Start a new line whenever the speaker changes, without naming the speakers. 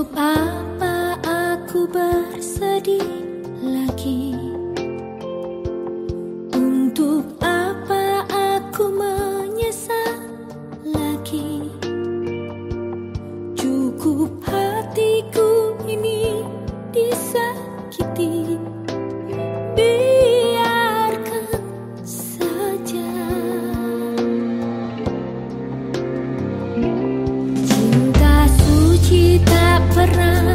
Untuk apa aku bersedih lagi? Untuk apa aku menyesal lagi? Cukup hatiku ini disakiti. Biarkan saja pernah